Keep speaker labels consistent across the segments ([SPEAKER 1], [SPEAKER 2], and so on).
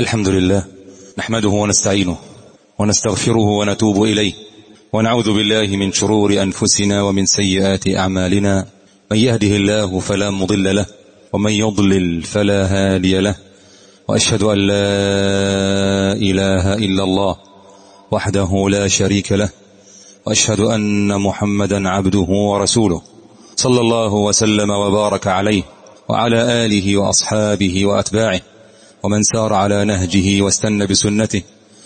[SPEAKER 1] الحمد لله نحمده ونستعينه ونستغفره ونتوب إليه ونعوذ بالله من شرور أنفسنا ومن سيئات أعمالنا. من يهده الله فلا مضل له ومن يضلل فلا هادي له. وأشهد أن لا إله إلا الله وحده لا شريك له. وأشهد أن محمدا عبده ورسوله. صلى الله وسلم وبارك عليه وعلى آله وأصحابه وأتباعه. ومن سار على نهجه واستنى بسنته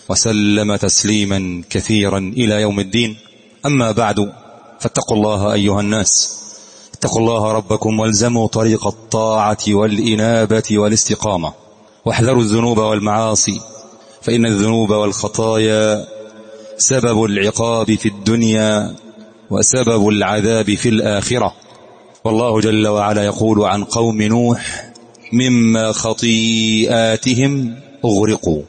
[SPEAKER 1] وسلم تسليما كثيرا إلى يوم الدين. أما بعد فاتقوا الله أيها الناس. اتقوا الله ربكم والزموا طريق الطاعة والإنابة والاستقامة. واحذروا الذنوب والمعاصي فإن الذنوب والخطايا سبب العقاب في الدنيا وسبب العذاب في الآخرة. والله جل وعلا يقول عن قوم نوح مما خطيئاتهم اغرقوا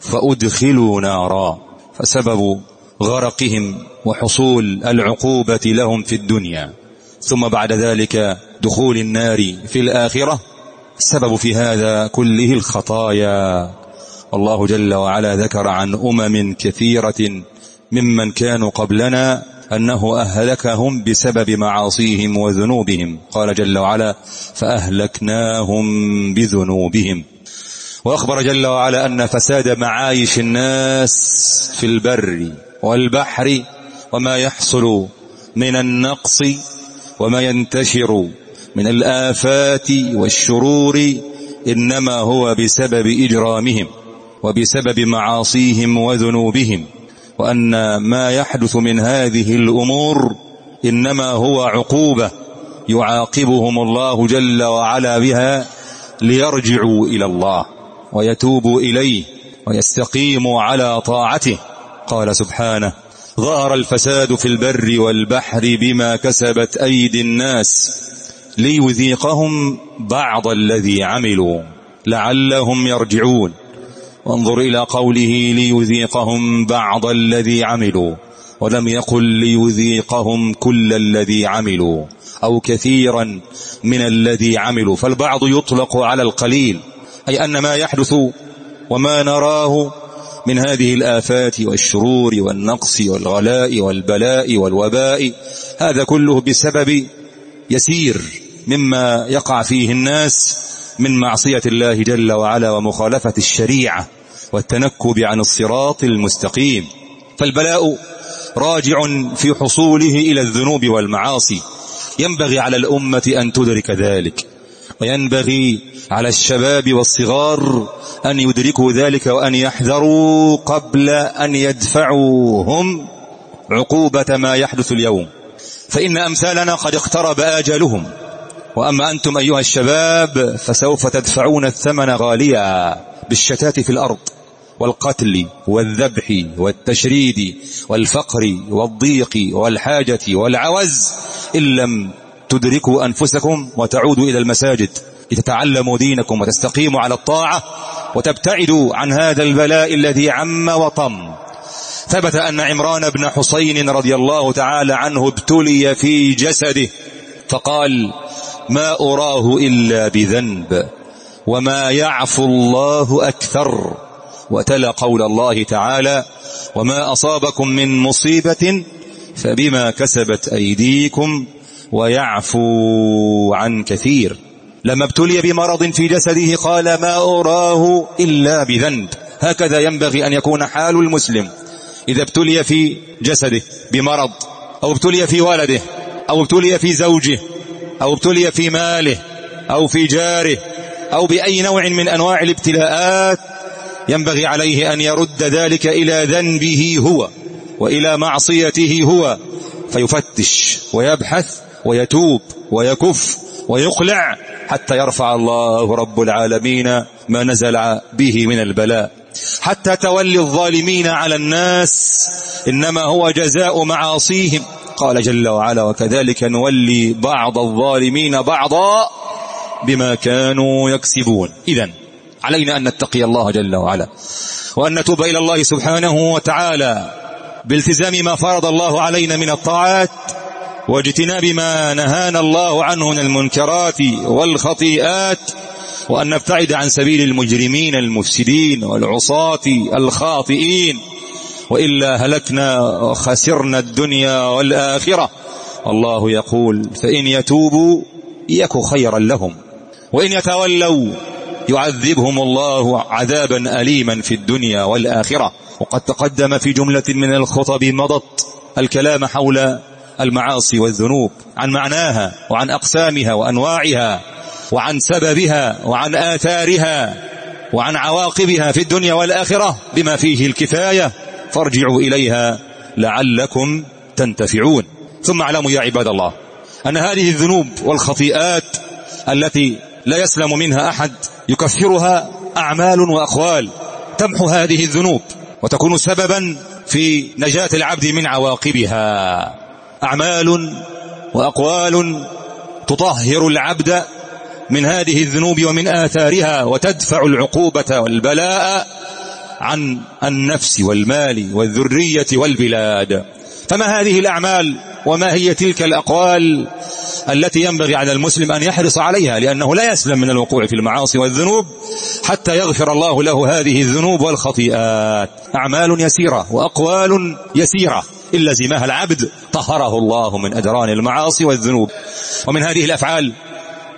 [SPEAKER 1] فأدخلوا نارا فسبب غرقهم وحصول العقوبة لهم في الدنيا ثم بعد ذلك دخول النار في الآخرة السبب في هذا كله الخطايا الله جل وعلا ذكر عن أمم كثيرة ممن كانوا قبلنا أنه أهلكهم بسبب معاصيهم وذنوبهم. قال جل وعلا فأهلكناهم بذنوبهم. وأخبر جل وعلا أن فساد معايش الناس في البر والبحر وما يحصل من النقص وما ينتشر من الآفات والشرور إنما هو بسبب إجرامهم وبسبب معاصيهم وذنوبهم. وأن ما يحدث من هذه الأمور إنما هو عقوبة يعاقبهم الله جل وعلا بها ليرجعوا إلى الله ويتوبوا إليه ويستقيموا على طاعته. قال سبحانه ظهر الفساد في البر والبحر بما كسبت أيدي الناس ليذيقهم بعض الذي عملوا لعلهم يرجعون. وانظر إلى قوله ليذيقهم بعض الذي عملوا ولم يقل ليذيقهم كل الذي عملوا أو كثيرا من الذي عملوا فالبعض يطلق على القليل أي أن ما يحدث وما نراه من هذه الآفات والشرور والنقص والغلاء والبلاء والوباء هذا كله بسبب يسير مما يقع فيه الناس من معصية الله جل وعلا ومخالفة الشريعة والتنكب عن الصراط المستقيم. فالبلاء راجع في حصوله إلى الذنوب والمعاصي. ينبغي على الأمة أن تدرك ذلك. وينبغي على الشباب والصغار أن يدركوا ذلك وأن يحذروا قبل أن يدفعوهم عقوبة ما يحدث اليوم. فإن أمثالنا قد اقترب آجالهم وأما أنتم أيها الشباب فسوف تدفعون الثمن غاليا بالشتات في الأرض والقتل والذبح والتشريد والفقر والضيق والحاجة والعوز إن لم تدركوا أنفسكم وتعودوا إلى المساجد لتتعلموا دينكم وتستقيموا على الطاعة وتبتعدوا عن هذا البلاء الذي عم وطم. ثبت أن عمران بن حسين رضي الله تعالى عنه ابتلي في جسده فقال ما أراه إلا بذنب وما يعفو الله أكثر وتلا قول الله تعالى وما أصابكم من مصيبة فبما كسبت أيديكم ويعفو عن كثير. لما ابتلي بمرض في جسده قال ما أراه إلا بذنب. هكذا ينبغي أن يكون حال المسلم إذا ابتلي في جسده بمرض أو ابتلي في ولده أو ابتلي في زوجه أو ابتلي في ماله أو في جاره أو بأي نوع من أنواع الابتلاءات ينبغي عليه أن يرد ذلك إلى ذنبه هو وإلى معصيته هو فيفتش ويبحث ويتوب ويكف ويقلع حتى يرفع الله رب العالمين ما نزل به من البلاء. حتى تولي الظالمين على الناس إنما هو جزاء معاصيهم. قال جل وعلا وكذلك نولي بعض الظالمين بعضا بما كانوا يكسبون. إذا علينا أن نتقي الله جل وعلا وأن نتوب إلى الله سبحانه وتعالى بالتزام ما فرض الله علينا من الطاعات واجتناب ما نهانا الله عنه من المنكرات والخطيئات وأن نبتعد عن سبيل المجرمين المفسدين والعصاة الخاطئين. وإلا هلكنا وخسرنا الدنيا والآخرة. الله يقول فإن يتوبوا يك خيرا لهم وإن يتولوا يعذبهم الله عذابا أليما في الدنيا والآخرة. وقد تقدم في جملة من الخطب مضت الكلام حول المعاصي والذنوب عن معناها وعن أقسامها وأنواعها وعن سببها وعن آثارها وعن عواقبها في الدنيا والآخرة بما فيه الكفاية. فارجعوا إليها لعلكم تنتفعون. ثم اعلموا يا عباد الله أن هذه الذنوب والخطيئات التي لا يسلم منها أحد يكفرها أعمال وأقوال. تمحو هذه الذنوب وتكون سببا في نجاة العبد من عواقبها. أعمال وأقوال تطهر العبد من هذه الذنوب ومن آثارها وتدفع العقوبة والبلاء. عن النفس والمال والذرية والبلاد. فما هذه الأعمال وما هي تلك الأقوال التي ينبغي على المسلم أن يحرص عليها؟ لأنه لا يسلم من الوقوع في المعاصي والذنوب حتى يغفر الله له هذه الذنوب والخطيئات. أعمال يسيرة وأقوال يسيرة. إن لزمها العبد طهره الله من أدران المعاصي والذنوب. ومن هذه الأفعال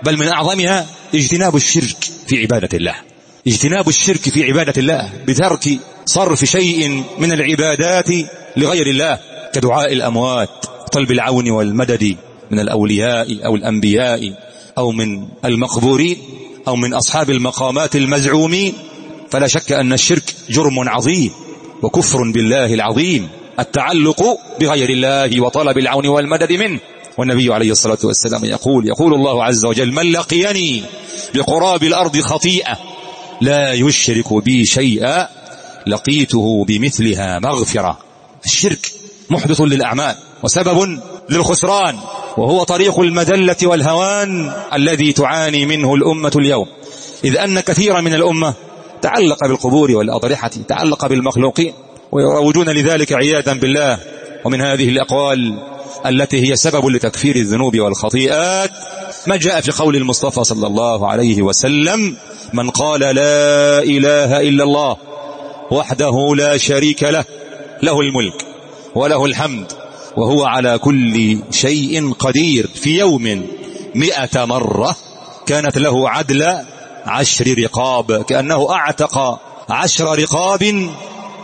[SPEAKER 1] بل من أعظمها اجتناب الشرك في عبادة الله. اجتناب الشرك في عبادة الله بترك صرف شيء من العبادات لغير الله كدعاء الأموات طلب العون والمدد من الأولياء أو الأنبياء أو من المقبورين أو من أصحاب المقامات المزعومين. فلا شك أن الشرك جرم عظيم وكفر بالله العظيم التعلق بغير الله وطلب العون والمدد منه. والنبي عليه الصلاة والسلام يقول يقول الله عز وجل من لقيني بقراب الأرض خطيئة لا يشرك بي شيئا لقيته بمثلها مغفرة. الشرك محدث للأعمال وسبب للخسران وهو طريق المذلة والهوان الذي تعاني منه الأمة اليوم. إذ أن كثيرا من الأمة تعلق بالقبور والأضرحة تعلق بالمخلوقين ويروجون لذلك عياذا بالله. ومن هذه الأقوال التي هي سبب لتكفير الذنوب والخطيئات ما جاء في قول المصطفى صلى الله عليه وسلم من قال لا إله إلا الله وحده لا شريك له له الملك وله الحمد وهو على كل شيء قدير. في يوم مئة مرة كانت له عدل عشر رقاب كأنه أعتق عشر رقاب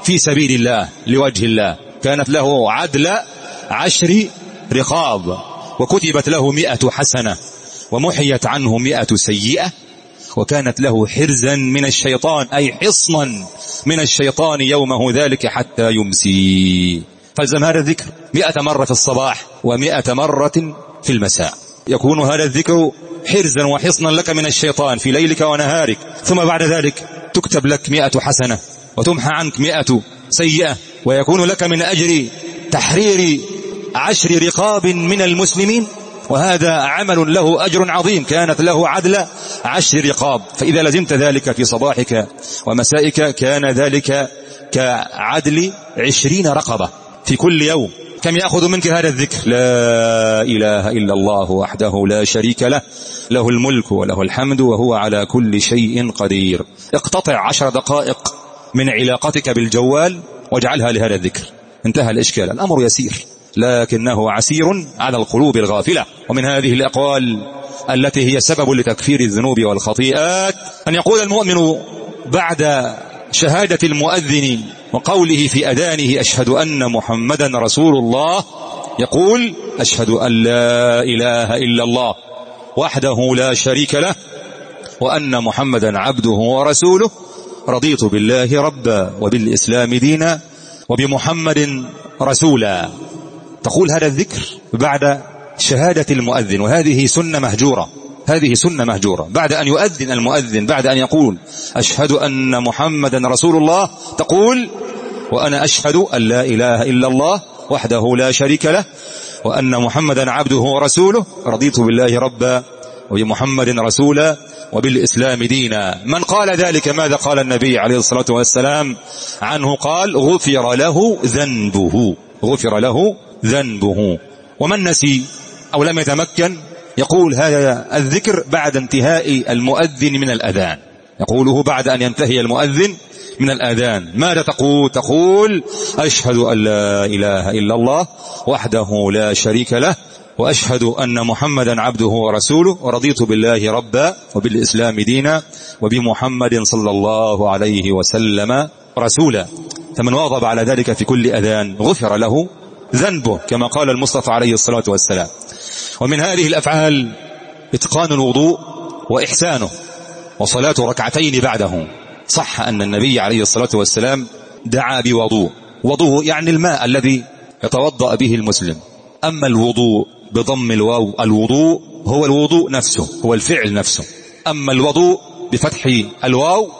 [SPEAKER 1] في سبيل الله لوجه الله. كانت له عدل عشر رقاب وكتبت له مئة حسنة. ومحيت عنه مئة سيئة وكانت له حرزا من الشيطان أي حصنا من الشيطان يومه ذلك حتى يمسي. فالزم هذا الذكر مئة مرة في الصباح ومئة مرة في المساء. يكون هذا الذكر حرزا وحصنا لك من الشيطان في ليلك ونهارك. ثم بعد ذلك تكتب لك مئة حسنة وتمحى عنك مئة سيئة ويكون لك من أجر تحرير عشر رقاب من المسلمين. وهذا عمل له أجر عظيم. كانت له عدل عشر رقاب. فإذا لزمت ذلك في صباحك ومسائك كان ذلك كعدل عشرين رقبة في كل يوم. كم يأخذ منك هذا الذكر؟ لا إله إلا الله وحده لا شريك له. له الملك وله الحمد وهو على كل شيء قدير. اقتطع عشر دقائق من علاقتك بالجوال واجعلها لهذا الذكر. انتهى الإشكال. الأمر يسير. لكنه عسير على القلوب الغافلة. ومن هذه الأقوال التي هي سبب لتكفير الذنوب والخطيئات أن يقول المؤمن بعد شهادة المؤذن وقوله في أذانه أشهد أن محمدا رسول الله يقول أشهد أن لا إله إلا الله وحده لا شريك له وأن محمدا عبده ورسوله. رضيت بالله ربا وبالإسلام دينا وبمحمد رسولا. تقول هذا الذكر بعد شهادة المؤذن وهذه سنة مهجورة هذه سنة مهجورة. بعد أن يؤذن المؤذن بعد أن يقول أشهد أن محمدا رسول الله تقول وأنا أشهد أن لا إله إلا الله وحده لا شريك له وأن محمدا عبده ورسوله. رضيت بالله ربا وبمحمد رسولا وبالإسلام دينا. من قال ذلك؟ ماذا قال النبي عليه الصلاة والسلام عنه؟ قال غفر له ذنبه. غفر له ذنبه. ومن نسي أو لم يتمكن يقول هذا الذكر بعد انتهاء المؤذن من الأذان. يقوله بعد أن ينتهي المؤذن من الآذان. ماذا تقول؟ تقول أشهد أن لا إله إلا الله وحده لا شريك له وأشهد أن محمدا عبده ورسوله. ورضيت بالله ربا وبالإسلام دينا وبمحمد صلى الله عليه وسلم رسولا. فمن واظب على ذلك في كل أذان غفر له ذنبه كما قال المصطفى عليه الصلاة والسلام. ومن هذه الأفعال إتقان الوضوء وإحسانه وصلاة ركعتين بعده. صح أن النبي عليه الصلاة والسلام دعا بوضوء. وضوء يعني الماء الذي يتوضأ به المسلم. أما الوضوء بضم الواو الوضوء هو الوضوء نفسه هو الفعل نفسه. أما الوضوء بفتح الواو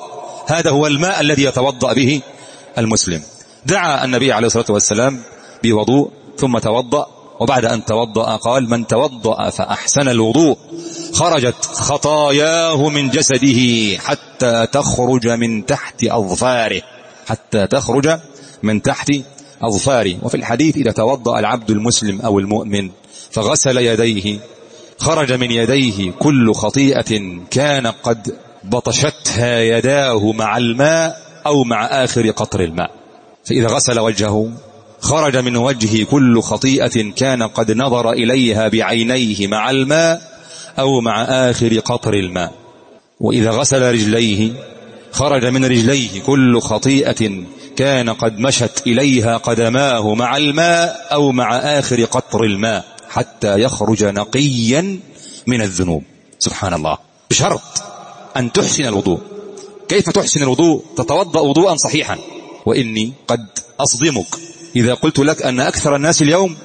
[SPEAKER 1] هذا هو الماء الذي يتوضأ به المسلم. دعا النبي عليه الصلاة والسلام بوضوء ثم توضأ وبعد أن توضأ قال من توضأ فأحسن الوضوء. خرجت خطاياه من جسده حتى تخرج من تحت أظفاره حتى تخرج من تحت أظفاره. وفي الحديث إذا توضأ العبد المسلم أو المؤمن فغسل يديه خرج من يديه كل خطيئة كان قد بطشتها يداه مع الماء أو مع آخر قطر الماء. فإذا غسل وجهه خرج من وجهه كل خطيئة كان قد نظر إليها بعينيه مع الماء أو مع آخر قطر الماء. وإذا غسل رجليه خرج من رجليه كل خطيئة كان قد مشت إليها قدماه مع الماء أو مع آخر قطر الماء حتى يخرج نقيا من الذنوب. سبحان الله بشرط أن تحسن الوضوء. كيف تحسن الوضوء؟ تتوضأ وضوءا صحيحا. وإني قد أصدمك. إذا قلت لك أن أكثر الناس اليوم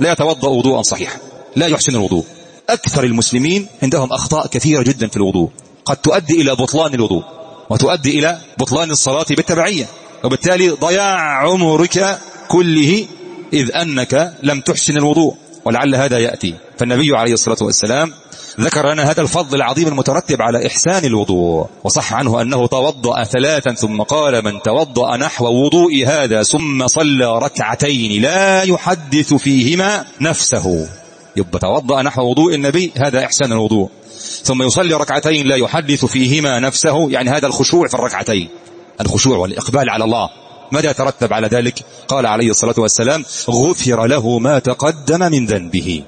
[SPEAKER 1] لا يتوضأ وضوءا صحيحا لا يحسن الوضوء. أكثر المسلمين عندهم أخطاء كثيرة جدا في الوضوء. قد تؤدي إلى بطلان الوضوء وتؤدي إلى بطلان الصلاة بالتبعية وبالتالي ضياع عمرك كله إذ أنك لم تحسن الوضوء ولعل هذا يأتي. فالنبي عليه الصلاة والسلام ذكر لنا هذا الفضل العظيم المترتب على إحسان الوضوء وصح عنه أنه توضأ ثلاثا ثم قال من توضأ نحو وضوء هذا ثم صلى ركعتين لا يحدث فيهما نفسه. يبقى توضأ نحو وضوء النبي هذا إحسان الوضوء. ثم يصلي ركعتين لا يحدث فيهما نفسه يعني هذا الخشوع في الركعتين. الخشوع والإقبال على الله. ماذا يترتب على ذلك؟ قال عليه الصلاة والسلام غفر له ما تقدم من ذنبه.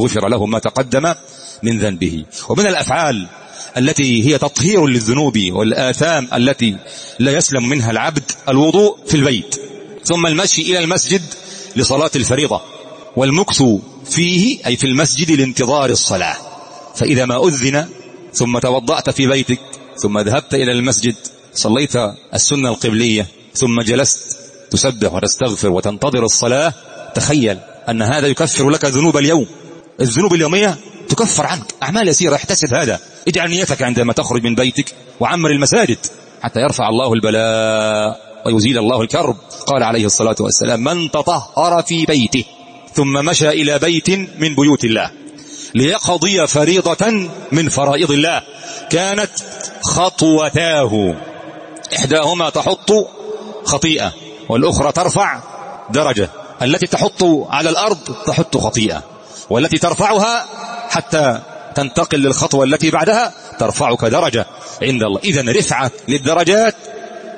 [SPEAKER 1] غفر له ما تقدم من ذنبه. ومن الأفعال التي هي تطهير للذنوب والآثام التي لا يسلم منها العبد الوضوء في البيت. ثم المشي إلى المسجد لصلاة الفريضة. والمكث فيه أي في المسجد لانتظار الصلاة. فإذا ما أذن ثم توضأت في بيتك ثم ذهبت إلى المسجد صليت السنة القبلية ثم جلست تسبح وتستغفر وتنتظر الصلاة تخيل أن هذا يكفر لك ذنوب اليوم. الذنوب اليومية تكفر عنك. أعمال يسيرة احتسب. هذا. اجعل نيتك عندما تخرج من بيتك وعمر المساجد حتى يرفع الله البلاء ويزيل الله الكرب. قال عليه الصلاة والسلام من تطهر في بيته ثم مشى إلى بيت من بيوت الله ليقضي فريضة من فرائض الله كانت خطوتاه. إحداهما تحط خطيئة والأخرى ترفع درجة. التي تحط على الأرض تحط خطيئة. والتي ترفعها حتى تنتقل للخطوة التي بعدها ترفعك درجة. عند الله. إذا رفعة للدرجات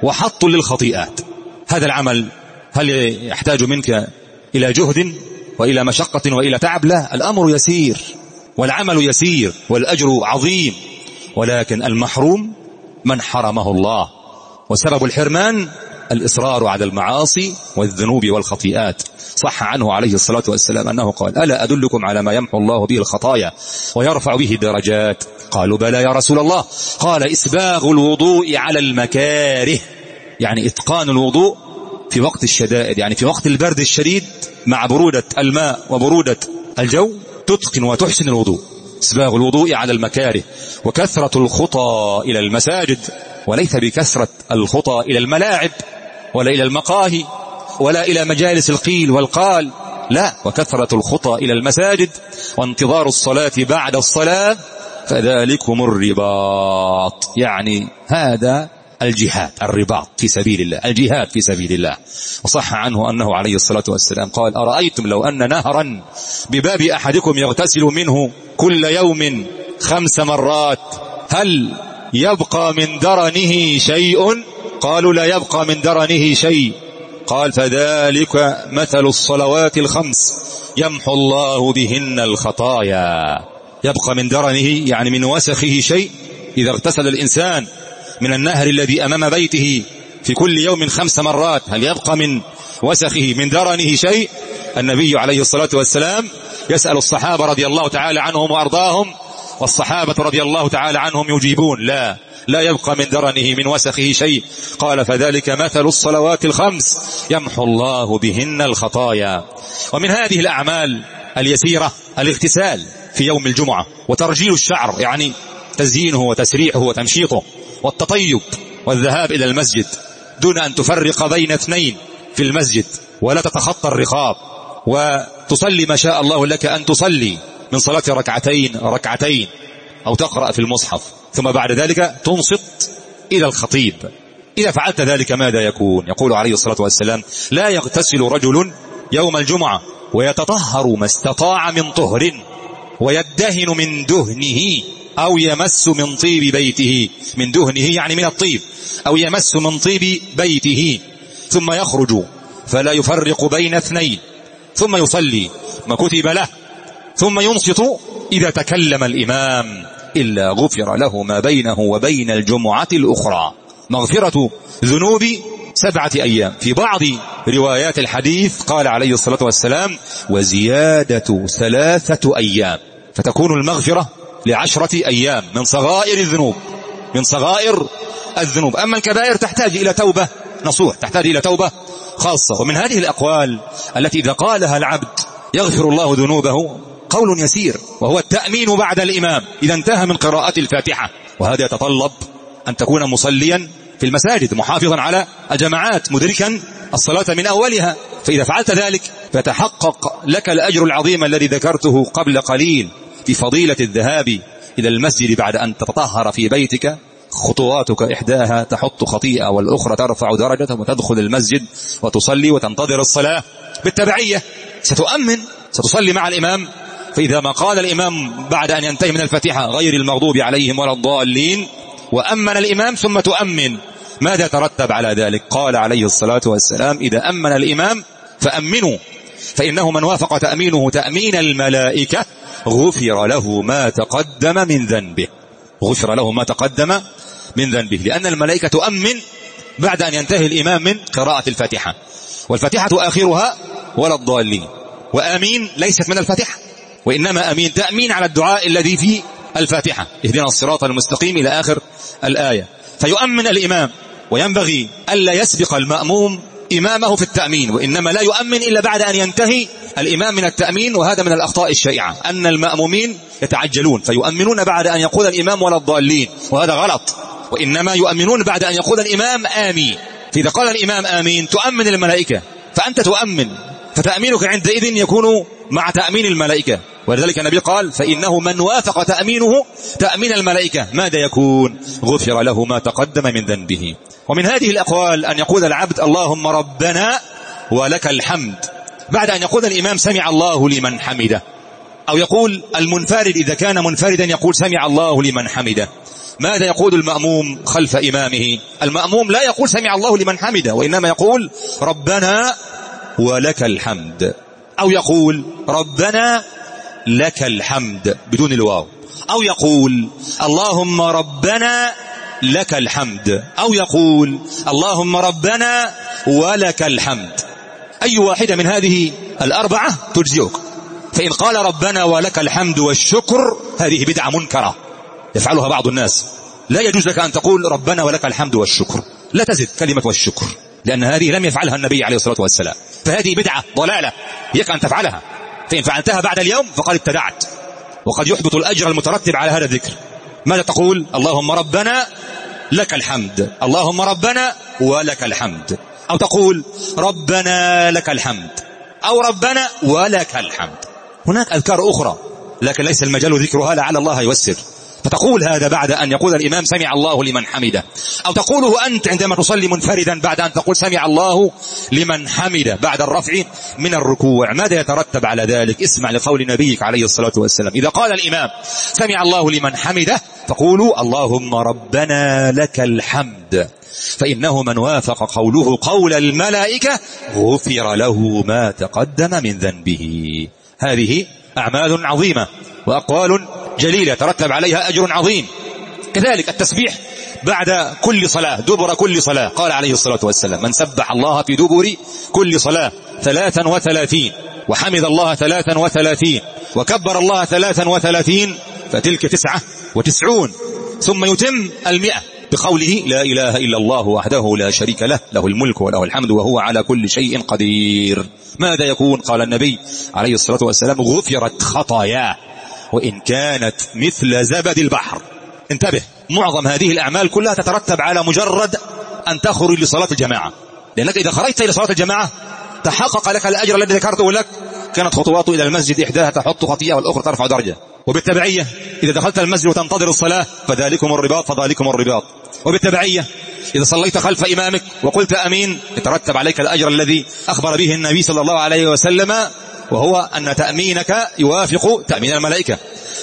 [SPEAKER 1] وحط للخطيئات. هذا العمل هل يحتاج منك إلى جهد وإلى مشقة وإلى تعب؟ لا. الأمر يسير والعمل يسير والأجر عظيم. ولكن المحروم من حرمه الله. وسبب الحرمان الإصرار على المعاصي والذنوب والخطيئات. صح عنه عليه الصلاة والسلام أنه قال ألا أدلكم على ما يمحو الله به الخطايا ويرفع به الدرجات? قالوا بلى يا رسول الله. قال إسباغ الوضوء على المكاره. يعني إتقان الوضوء في وقت الشدائد. يعني في وقت البرد الشديد مع برودة الماء وبرودة الجو تتقن وتحسن الوضوء. إسباغ الوضوء على المكاره وكثرة الخطى إلى المساجد وليس بكثرة الخطى إلى الملاعب. ولا إلى المقاهي ولا إلى مجالس القيل والقال لا وكثرة الخطى إلى المساجد وانتظار الصلاة بعد الصلاة فذلكم الرباط. يعني هذا الجهاد الرباط في سبيل الله الجهاد في سبيل الله. وصح عنه أنه عليه الصلاة والسلام قال أرأيتم لو أن نهرا بباب أحدكم يغتسل منه كل يوم خمس مرات هل يبقى من درنه شيء؟ قالوا لا يبقى من درنه شيء. قال فذلك مثل الصلوات الخمس. يمحو الله بهن الخطايا. يبقى من درنه يعني من وسخه شيء إذا اغتسل الإنسان من النهر الذي أمام بيته في كل يوم خمس مرات. هل يبقى من وسخه من درنه شيء؟ النبي عليه الصلاة والسلام يسأل الصحابة رضي الله تعالى عنهم وأرضاهم والصحابة رضي الله تعالى عنهم يجيبون لا لا يبقى من درنه من وسخه شيء. قال فذلك مثل الصلوات الخمس. يمحو الله بهن الخطايا. ومن هذه الأعمال اليسيرة الاغتسال في يوم الجمعة وترجيل الشعر يعني تزيينه وتسريحه وتمشيطه والتطيب والذهاب إلى المسجد دون أن تفرق بين اثنين في المسجد ولا تتخطى الرقاب. وتصلي ما شاء الله لك أن تصلي. من صلاة ركعتين ركعتين أو تقرأ في المصحف. ثم بعد ذلك تنصت إلى الخطيب. إذا فعلت ذلك ماذا يكون؟ يقول عليه الصلاة والسلام لا يغتسل رجل يوم الجمعة ويتطهر ما استطاع من طهر ويدهن من دهنه أو يمس من طيب بيته. من دهنه يعني من الطيب. أو يمس من طيب بيته. ثم يخرج فلا يفرق بين اثنين. ثم يصلي ما كتب له. ثم ينصت إذا تكلم الإمام إلا غفر له ما بينه وبين الجمعة الأخرى. مغفرة ذنوب سبعة أيام. في بعض روايات الحديث قال عليه الصلاة والسلام وزيادة ثلاثة أيام. فتكون المغفرة لعشرة أيام من صغائر الذنوب. من صغائر الذنوب. أما الكبائر تحتاج إلى توبة نصوح تحتاج إلى توبة خاصة. ومن هذه الأقوال التي إذا قالها العبد يغفر الله ذنوبه قول يسير. وهو التأمين بعد الإمام. إذا انتهى من قراءة الفاتحة. وهذا يتطلب أن تكون مصليا في المساجد محافظا على الجماعات مدركا الصلاة من أولها. فإذا فعلت ذلك فتحقق لك الأجر العظيم الذي ذكرته قبل قليل في فضيلة الذهاب إلى المسجد بعد أن تتطهر في بيتك. خطواتك إحداها تحط خطيئة والأخرى ترفع درجة وتدخل المسجد وتصلي وتنتظر الصلاة بالتبعية. ستؤمن ستصلي مع الإمام فإذا ما قال الإمام بعد أن ينتهي من الفاتحة غير المغضوب عليهم ولا الضالين وأمن الإمام ثم تؤمن ماذا ترتب على ذلك؟ قال عليه الصلاة والسلام إذا أمن الإمام فأمنوا فإنه من وافق تأمينه تأمين الملائكة غفر له ما تقدم من ذنبه. غفر له ما تقدم من ذنبه لأن الملائكة تؤمن بعد أن ينتهي الإمام من قراءة الفاتحة. والفاتحة آخرها ولا الضالين. وآمين ليست من الفاتحة. وإنما أمين تأمين على الدعاء الذي في الفاتحة. اهدنا الصراط المستقيم إلى آخر الآية. فيؤمن الإمام وينبغي ألا يسبق المأموم إمامه في التأمين وإنما لا يؤمن إلا بعد أن ينتهي الإمام من التأمين وهذا من الأخطاء الشائعة. أن المأمومين يتعجلون فيؤمنون بعد أن يقول الإمام ولا الضالين وهذا غلط. وإنما يؤمنون بعد أن يقول الإمام آمين. فإذا قال الإمام آمين تؤمن الملائكة. فأنت تؤمن فتأمينك عندئذ يكون مع تأمين الملائكة. ولذلك النبي قال فإنه من وافق تأمينه تأمين الملائكة ماذا يكون؟ غفر له ما تقدم من ذنبه. ومن هذه الأقوال أن يقول العبد اللهم ربنا ولك الحمد. بعد أن يقول الإمام سمع الله لمن حمده. أو يقول المنفرد إذا كان منفردا يقول سمع الله لمن حمده. ماذا يقول المأموم خلف إمامه؟ المأموم لا يقول سمع الله لمن حمده. وإنما يقول ربنا ولك الحمد. أو يقول ربنا لك الحمد بدون الواو. أو يقول اللهم ربنا لك الحمد. أو يقول اللهم ربنا ولك الحمد. أي واحدة من هذه الأربعة تجزئك. فإن قال ربنا ولك الحمد والشكر هذه بدعة منكرة. يفعلها بعض الناس. لا يجوز لك أن تقول ربنا ولك الحمد والشكر. لا تزد كلمة والشكر. لأن هذه لم يفعلها النبي عليه الصلاة والسلام. فهذه بدعة ضلالة يك أن تفعلها. فإن فعلتها بعد اليوم فقد ابتدعت. وقد يحبط الأجر المترتب على هذا الذكر. ماذا تقول؟ اللهم ربنا لك الحمد. اللهم ربنا ولك الحمد. أو تقول ربنا لك الحمد. أو ربنا ولك الحمد. هناك أذكار أخرى لكن ليس المجال ذكرها لعل الله يوسر فتقول هذا بعد أن يقول الإمام سمع الله لمن حمده. أو تقوله أنت عندما تصلي منفردا بعد أن تقول سمع الله لمن حمده بعد الرفع من الركوع. ماذا يترتب على ذلك؟ اسمع لقول نبيك عليه الصلاة والسلام. إذا قال الإمام سمع الله لمن حمده فقولوا اللهم ربنا لك الحمد. فإنه من وافق قوله قول الملائكة غفر له ما تقدم من ذنبه. هذه أعمال عظيمة وأقوال جليلة ترتب عليها أجر عظيم. كذلك التسبيح بعد كل صلاة دبر كل صلاة. قال عليه الصلاة والسلام من سبح الله في دبر كل صلاة ثلاثا وثلاثين وحمد الله ثلاثا وثلاثين وكبر الله ثلاثا وثلاثين فتلك تسعة وتسعون ثم يتم المئة. بقوله لا إله إلا الله وحده لا شريك له له الملك وله الحمد وهو على كل شيء قدير. ماذا يكون؟ قال النبي عليه الصلاة والسلام غفرت خطاياه. وإن كانت مثل زبد البحر. انتبه معظم هذه الأعمال كلها تترتب على مجرد أن تخرج لصلاة الجماعة. لأنك إذا خرجت إلى صلاة الجماعة تحقق لك الأجر الذي ذكرته لك. كانت خطواته إلى المسجد إحداها تحط خطيئة والأخرى ترفع درجة. وبالتبعية إذا دخلت المسجد وتنتظر الصلاة فذلكم الرباط فذلكم الرباط. وبالتبعية إذا صليت خلف إمامك وقلت أمين يترتب عليك الأجر الذي أخبر به النبي صلى الله عليه وسلم وهو أن تأمينك يوافق تأمين الملائكة.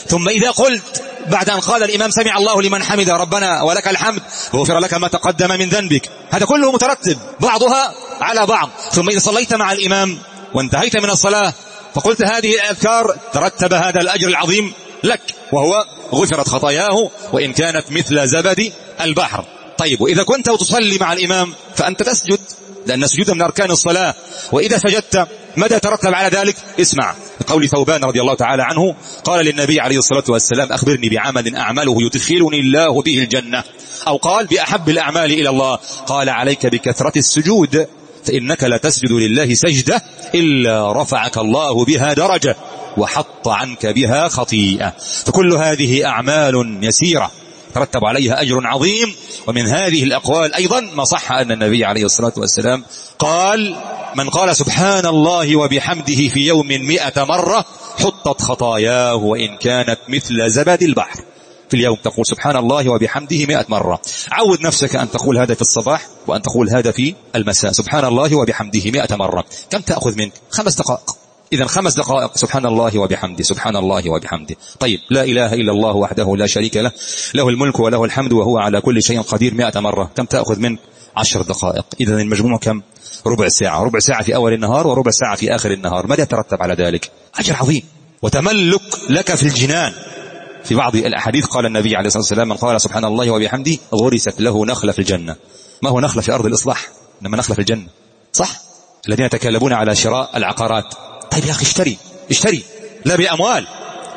[SPEAKER 1] ثم إذا قلت بعد أن قال الإمام سمع الله لمن حمد ربنا ولك الحمد غفر لك ما تقدم من ذنبك. هذا كله مترتب بعضها على بعض. ثم إذا صليت مع الإمام وانتهيت من الصلاة فقلت هذه الأذكار ترتب هذا الأجر العظيم لك وهو غفرت خطاياه وإن كانت مثل زبد البحر. طيب وإذا كنت تصلي مع الإمام فأنت تسجد. لأن السجود من أركان الصلاة وإذا سجدت ماذا ترتب على ذلك؟ اسمع. قول ثوبان رضي الله تعالى عنه قال للنبي عليه الصلاة والسلام أخبرني بعمل أعمله يدخلني الله به الجنة. أو قال بأحب الأعمال إلى الله. قال عليك بكثرة السجود فإنك لا تسجد لله سجدة إلا رفعك الله بها درجة وحط عنك بها خطيئة. فكل هذه أعمال يسيرة. ترتب عليها أجر عظيم. ومن هذه الأقوال أيضا ما صح أن النبي عليه الصلاة والسلام قال من قال سبحان الله وبحمده في يوم مئة مرة حطت خطاياه وإن كانت مثل زبد البحر. في اليوم تقول سبحان الله وبحمده مئة مرة. عود نفسك أن تقول هذا في الصباح وأن تقول هذا في المساء. سبحان الله وبحمده مئة مرة. كم تأخذ منك؟ خمس دقائق. إذا خمس دقائق. سبحان الله وبحمده. سبحان الله وبحمده. طيب. لا إله إلا الله وحده لا شريك له. له الملك وله الحمد وهو على كل شيء قدير مئة مرة. كم تأخذ منك عشر دقائق. إذا المجموع كم؟ ربع ساعة. ربع ساعة في أول النهار وربع ساعة في آخر النهار. ماذا يترتب على ذلك؟ أجر عظيم. وتملك لك في الجنان. في بعض الأحاديث قال النبي عليه الصلاة والسلام من قال سبحان الله وبحمده غرست له نخلة في الجنة. ما هو نخلة في أرض الإصلاح؟ إنما نخلة في الجنة. صح؟ الذين يتكلمون على شراء العقارات. طيب يا أخي اشتري اشتري. لا بأموال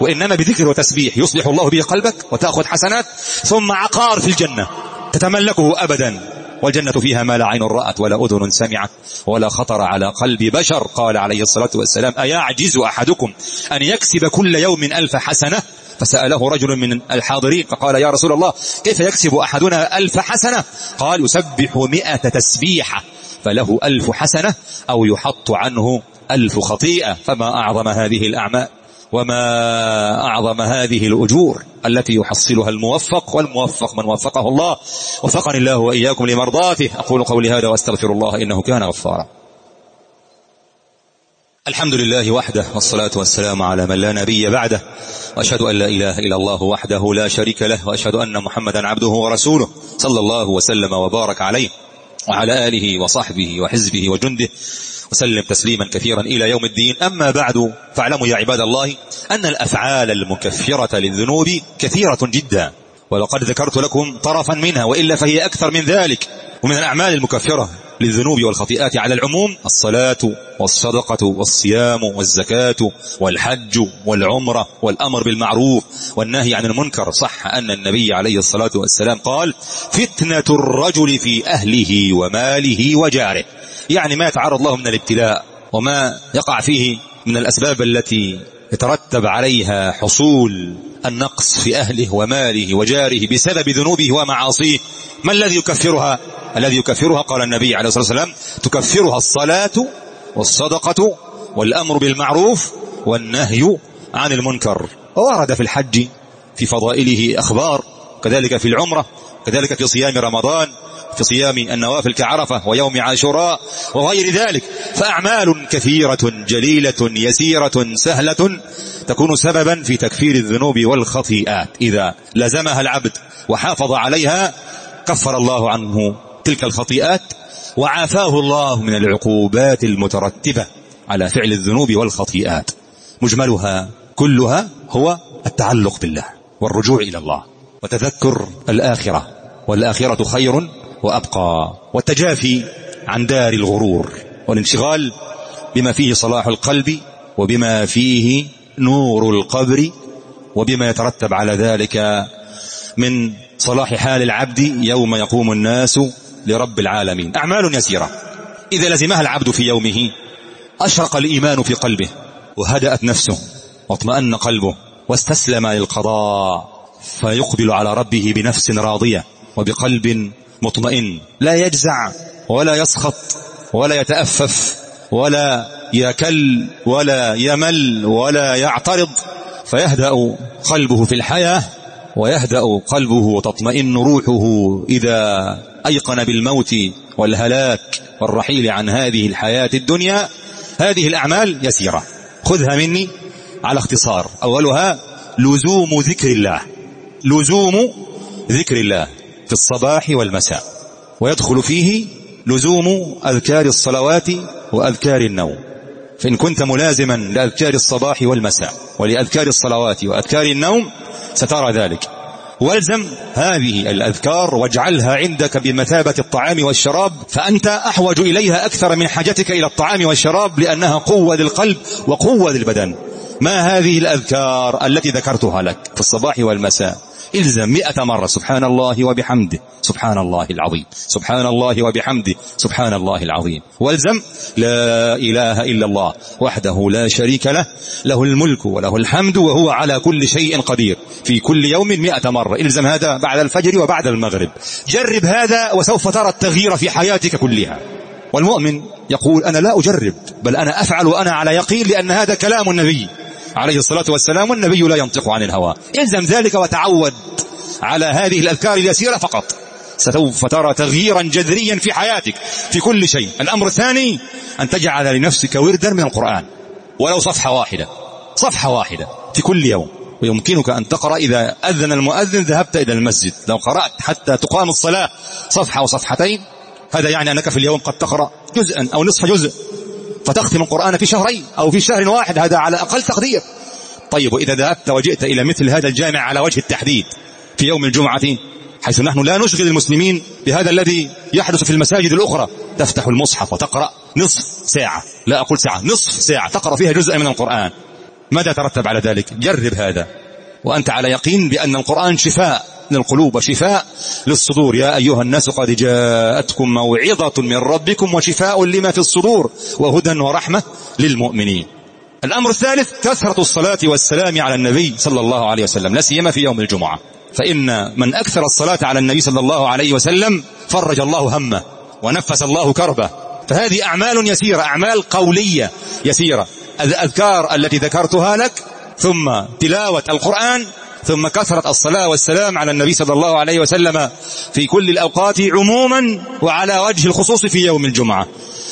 [SPEAKER 1] وإنما بذكر وتسبيح. يصلح الله به قلبك وتأخذ حسنات ثم عقار في الجنة. تتملكه أبدا. والجنة فيها ما لا عين رأت ولا أذن سمعت ولا خطر على قلب بشر. قال عليه الصلاة والسلام أيعجز أحدكم أن يكسب كل يوم ألف حسنة؟ فسأله رجل من الحاضرين فقال يا رسول الله كيف يكسب أحدنا ألف حسنة؟ قال يسبح مئة تسبيحة فله ألف حسنة أو يحط عنه ألف خطيئة فما أعظم هذه الأعمال؟ وما أعظم هذه الأجور التي يحصلها الموفق؟ والموفق من وفقه الله. وفقني الله وإياكم لمرضاته. أقول قولي هذا وأستغفر الله إنه كان غفارا. الحمد لله وحده والصلاة والسلام على من لا نبي بعده. وأشهد أن لا إله إلا الله وحده لا شريك له. وأشهد أن محمدا عبده ورسوله صلى الله وسلم وبارك عليه وعلى آله وصحبه وحزبه وجنده. وسلم تسليما كثيرا إلى يوم الدين. أما بعد فاعلموا يا عباد الله أن الأفعال المكفرة للذنوب كثيرة جدا ولقد ذكرت لكم طرفا منها وإلا فهي أكثر من ذلك. ومن الأعمال المكفرة للذنوب والخطيئات على العموم الصلاة والصدقة والصيام والزكاة والحج والعمرة والأمر بالمعروف والنهي عن المنكر. صح أن النبي عليه الصلاة والسلام قال فتنة الرجل في أهله وماله وجاره. يعني ما يتعرض له من الابتلاء وما يقع فيه من الأسباب التي يترتب عليها حصول النقص في أهله وماله وجاره بسبب ذنوبه ومعاصيه. ما الذي يكفرها؟ الذي يكفرها قال النبي عليه الصلاة والسلام تكفرها الصلاة والصدقة والأمر بالمعروف والنهي عن المنكر. وورد في الحج في فضائله أخبار كذلك في العمرة كذلك في صيام رمضان في صيام النوافل كعرفة ويوم عاشوراء وغير ذلك فأعمال كثيرة جليلة يسيرة سهلة تكون سببا في تكفير الذنوب والخطيئات. إذا لزمها العبد وحافظ عليها كفر الله عنه تلك الخطيئات وعافاه الله من العقوبات المترتبة على فعل الذنوب والخطيئات. مجملها كلها هو التعلق بالله والرجوع إلى الله وتذكر الآخرة. والآخرة خير وأبقى. والتجافي عن دار الغرور والانشغال بما فيه صلاح القلب وبما فيه نور القبر وبما يترتب على ذلك من صلاح حال العبد يوم يقوم الناس لرب العالمين. أعمال يسيرة. إذا لزمها العبد في يومه أشرق الإيمان في قلبه وهدأت نفسه واطمأن قلبه واستسلم للقضاء فيقبل على ربه بنفس راضية. وبقلب مطمئن. لا يجزع ولا يسخط ولا يتأفف ولا يكل ولا يمل ولا يعترض. فيهدأ قلبه في الحياة ويهدأ قلبه وتطمئن روحه إذا أيقن بالموت والهلاك والرحيل عن هذه الحياة الدنيا. هذه الأعمال يسيرة. خذها مني على اختصار. أولها لزوم ذكر الله. لزوم ذكر الله. في الصباح والمساء ويدخل فيه لزوم أذكار الصلوات وأذكار النوم. فإن كنت ملازما لأذكار الصباح والمساء ولأذكار الصلوات وأذكار النوم سترى ذلك. والزم هذه الأذكار واجعلها عندك بمثابة الطعام والشراب فأنت أحوج إليها أكثر من حاجتك إلى الطعام والشراب لأنها قوة للقلب وقوة للبدن ما هذه الأذكار التي ذكرتها لك في الصباح والمساء؟ إلزم مئة مرة سبحان الله وبحمده. سبحان الله العظيم. سبحان الله وبحمده. سبحان الله العظيم. والزم لا إله إلا الله وحده لا شريك له. له الملك وله الحمد وهو على كل شيء قدير. في كل يوم مئة مرة. إلزم هذا بعد الفجر وبعد المغرب. جرب هذا وسوف ترى التغيير في حياتك كلها. والمؤمن يقول أنا لا أجرب بل أنا أفعل وأنا على يقين لأن هذا كلام النبي. عليه الصلاة والسلام والنبي لا ينطق عن الهوى. إلزم ذلك وتعود على هذه الأذكار اليسيرة فقط. سوف ترى تغييرا جذريا في حياتك في كل شيء. الأمر الثاني أن تجعل لنفسك وردا من القرآن. ولو صفحة واحدة. صفحة واحدة في كل يوم. ويمكنك أن تقرأ إذا أذن المؤذن ذهبت إلى المسجد. لو قرأت حتى تقام الصلاة صفحة أو صفحتين هذا يعني أنك في اليوم قد تقرأ جزءا أو نصف جزء. فتختم القرآن في شهرين أو في شهر واحد هذا على أقل تقدير. طيب وإذا ذهبت وجئت إلى مثل هذا الجامع على وجه التحديد في يوم الجمعة حيث نحن لا نشغل المسلمين بهذا الذي يحدث في المساجد الأخرى تفتح المصحف وتقرأ نصف ساعة لا أقول ساعة نصف ساعة تقرأ فيها جزء من القرآن. ماذا ترتب على ذلك؟ جرب هذا. وأنت على يقين بأن القرآن شفاء للقلوب وشفاء للصدور. يا أيها الناس قد جاءتكم موعظة من ربكم وشفاء لما في الصدور وهدى ورحمة للمؤمنين. الأمر الثالث كثرة الصلاة والسلام على النبي صلى الله عليه وسلم لا سيما في يوم الجمعة. فإن من أكثر الصلاة على النبي صلى الله عليه وسلم فرج الله همه ونفس الله كربه. فهذه أعمال يسيرة أعمال قولية يسيرة. الأذكار التي ذكرتها لك ثم تلاوة القرآن ثم كثرة الصلاة والسلام على النبي صلى الله عليه وسلم في كل الأوقات عموما وعلى وجه الخصوص في يوم الجمعة.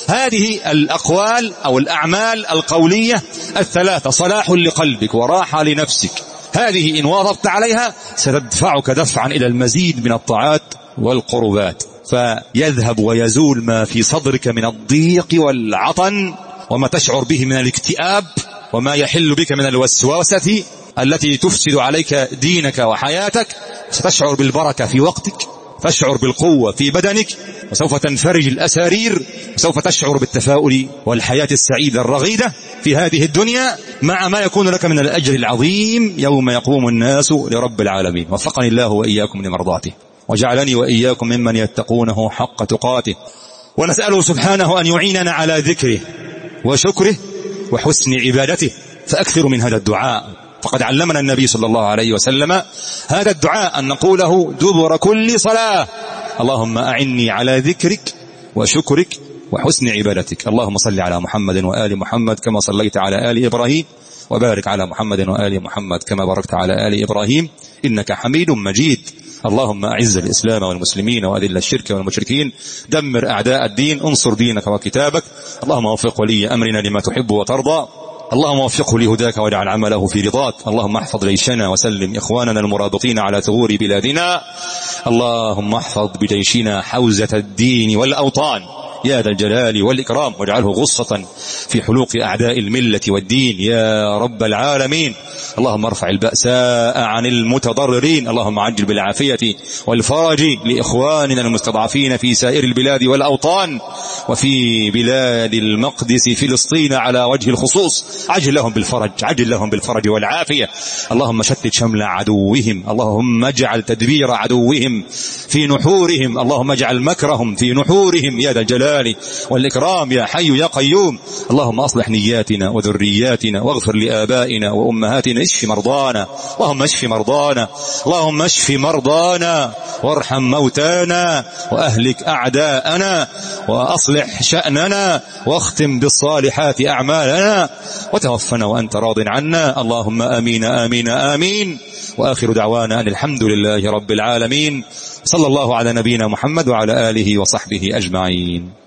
[SPEAKER 1] هذه الأقوال أو الأعمال القولية الثلاثة صلاح لقلبك وراحة لنفسك. هذه إن واظبت عليها ستدفعك دفعا إلى المزيد من الطاعات والقربات. فيذهب ويزول ما في صدرك من الضيق والعطن وما تشعر به من الاكتئاب وما يحل بك من الوسوسة التي تفسد عليك دينك وحياتك ستشعر بالبركة في وقتك تشعر بالقوة في بدنك وسوف تنفرج الأسارير وسوف تشعر بالتفاؤل والحياة السعيدة الرغيدة في هذه الدنيا مع ما يكون لك من الأجر العظيم يوم يقوم الناس لرب العالمين. وفقني الله وإياكم لمرضاته وجعلني وإياكم ممن يتقونه حق تقاته ونسأله سبحانه أن يعيننا على ذكره وشكره وحسن عبادته فأكثر من هذا الدعاء. فقد علمنا النبي صلى الله عليه وسلم هذا الدعاء أن نقوله دبر كل صلاة. اللهم أعني على ذكرك وشكرك وحسن عبادتك. اللهم صل على محمد وآل محمد كما صليت على آل إبراهيم وبارك على محمد وآل محمد كما باركت على آل إبراهيم. إنك حميد مجيد. اللهم أعز الإسلام والمسلمين وأذل الشرك والمشركين دمر أعداء الدين انصر دينك وكتابك. اللهم وفق ولي أمرنا لما تحب وترضى. اللهم وفقه لهداك واجعل عمله في رضاك. اللهم احفظ جيشنا وسلم إخواننا المرابطين على ثغور بلادنا. اللهم احفظ بجيشنا حوزة الدين والأوطان. يا ذا الجلال والإكرام واجعله غصة في حلوق أعداء الملة والدين يا رب العالمين. اللهم ارفع البأساء عن المتضررين اللهم عجل بالعافية والفرج لإخواننا المستضعفين في سائر البلاد والأوطان وفي بلاد المقدس فلسطين على وجه الخصوص. عجل لهم بالفرج عجل لهم بالفرج والعافية. اللهم شتت شمل عدوهم اللهم اجعل تدبير عدوهم في نحورهم اللهم اجعل مكرهم في نحورهم. يا ذا الجلال والإكرام يا حي يا قيوم. اللهم أصلح نياتنا وذرياتنا واغفر لآبائنا وأمهاتنا. اشف مرضانا. اللهم اشف مرضانا. اللهم اشف مرضانا. وارحم موتانا. وأهلك أعداءنا. وأصلح شأننا. واختم بالصالحات أعمالنا. وتوفنا وأنت راض عنا. اللهم آمين آمين آمين. وآخر دعوانا أن الحمد لله رب العالمين. صلى الله على نبينا محمد وعلى آله وصحبه أجمعين.